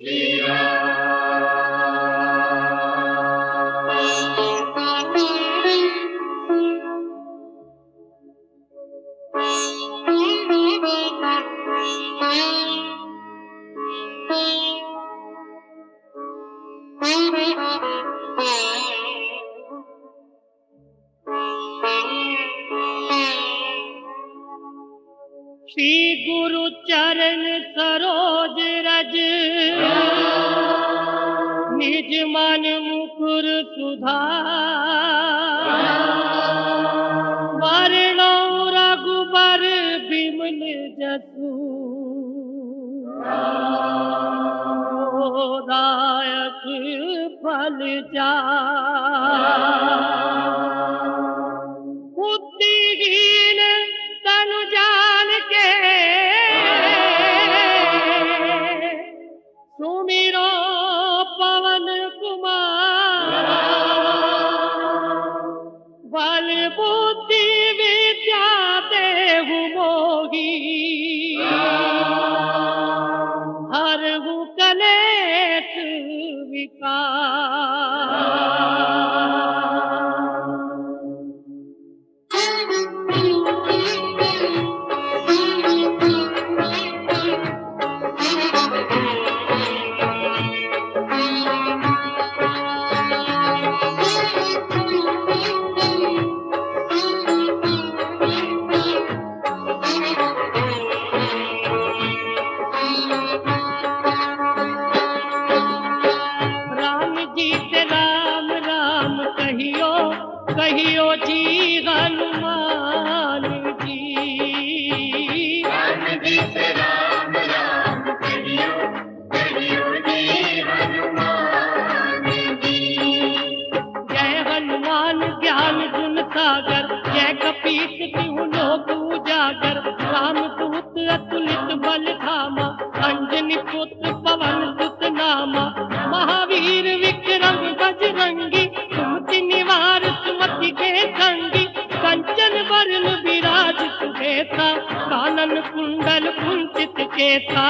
श्री निज मुकुर सुधा। वर्णो रघुबर बिमल जसु। दायक फल जा पुत्र पवन सुत नामा महावीर विक्रम बजरंगी, सुमति निवार सुमति के संगी, कंचन वरण विराज सुबेसा कानन कुंडल कुंचित केसा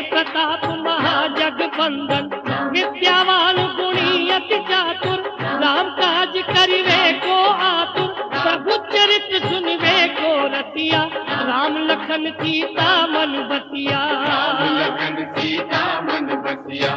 तेज प्रताप महाजग बंदन विद्यावान गुणी अति चातुर राम काज करिवे को आतुर, प्रभु चरित सुनवे को रतिया, राम लखन सीता मन बसिया। सीता मन बसिया।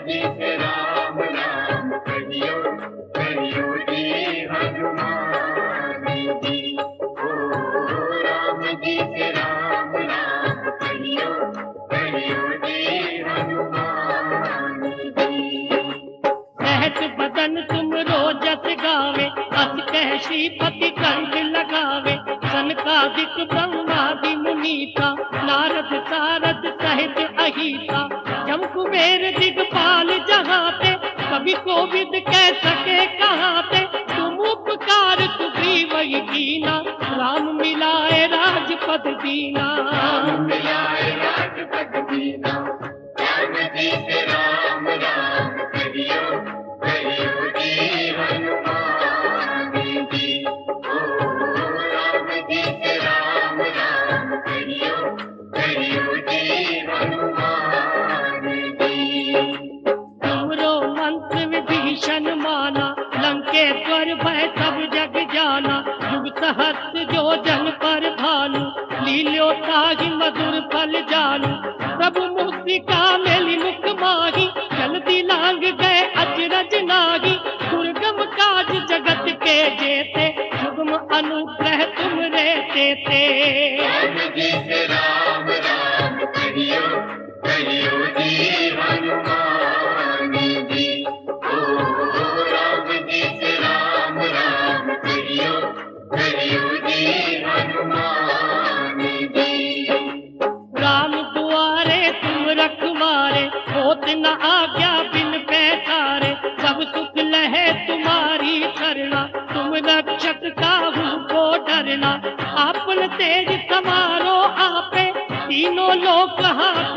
अस कह श्रीपति कंठ लगावे सनकादिक ब्रह्मादि मुनीता नारद सारद सहित अहिता। जम कुबेर दिगपाल जहाते कभी कोविद कह सके कहाते। तुम उपकार तुझी वही कीना राम मिलाए राजपद दीना। राम मिलाए राजपथ दीना भय सब जग जाना, युग सहस्त्र जो जन पर भालू। लीलो ताही मधुर फल जानु प्रभु मुक्तिका मेली मुख माही जल्दी लांग गए अचरज नागी दुर्गम काज जगत के जेते शुभम अनुग्रह तुम रहते थे। आज्ञा बिन पैसारे, सब सुख लहे तुम्हारी करना तुम रक्षक का हमको डरना। आपन तेज समारो आपे, तीनों लोग हाकते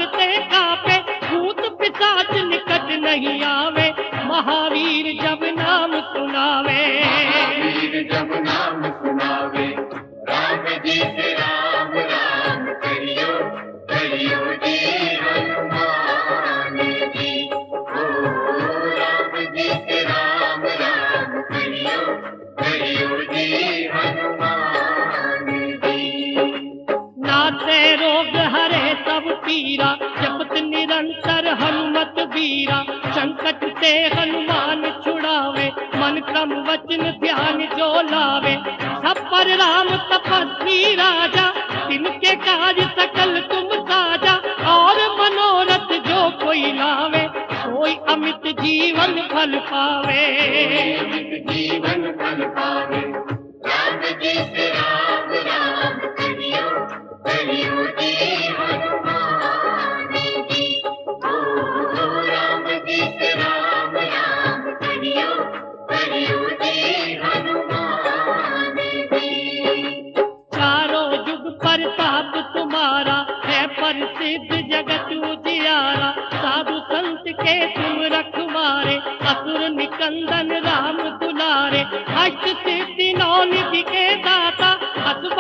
मन क्रम वचन ध्यान जो लावे, सब पर राम तपस्वी राजा, तिनके कार्य सकल तुम साजा, और मनोरथ जो कोई लावे, कोई अमित जीवन फल पावे। अमित जीवन फल पावे।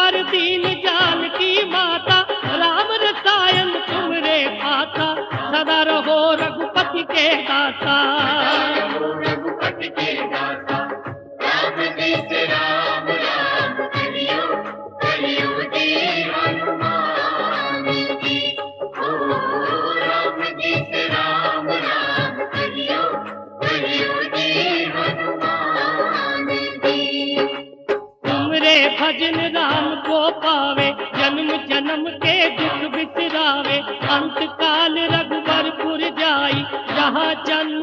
असबर दीन जान की माता, राम रसायन तुमरे पाता सदा रहो रघुपति के दाता। रघुपति के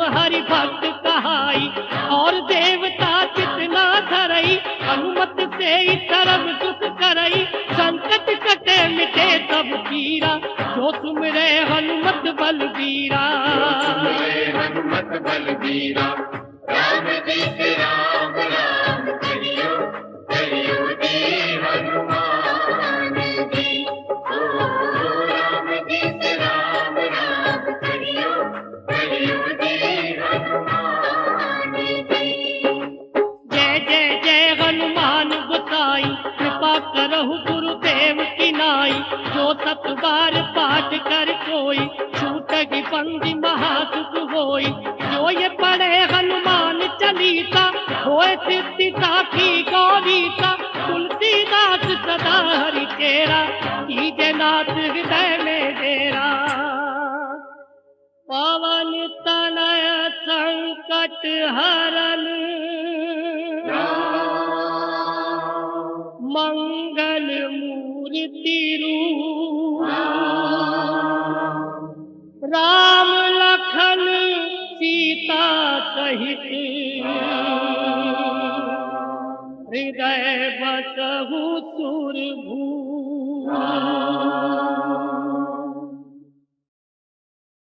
हरि भक्त कहाई, और देवता कितना धरई, अनुमत से ही तरब सुख करई। संकट कटे मिटे सब पीरा, जो तुम रे हनुमत बलबीरा। हनुमत बलबीरा। राम जी करहु गुरुदेव की नाई, जो सत बार पाठ कर कोई, छूटगी बंदी महासुख होई। जो ये पढ़े हनुमान चालीसा, होए सिद्धि साखी गौरीसा, तुलसीदास सदा हरि तेरा, कीजे नाथ हृदय में डेरा। पवन तनय संकट हरन मंगल मूर्ति रूप। राम लखन सीता सहित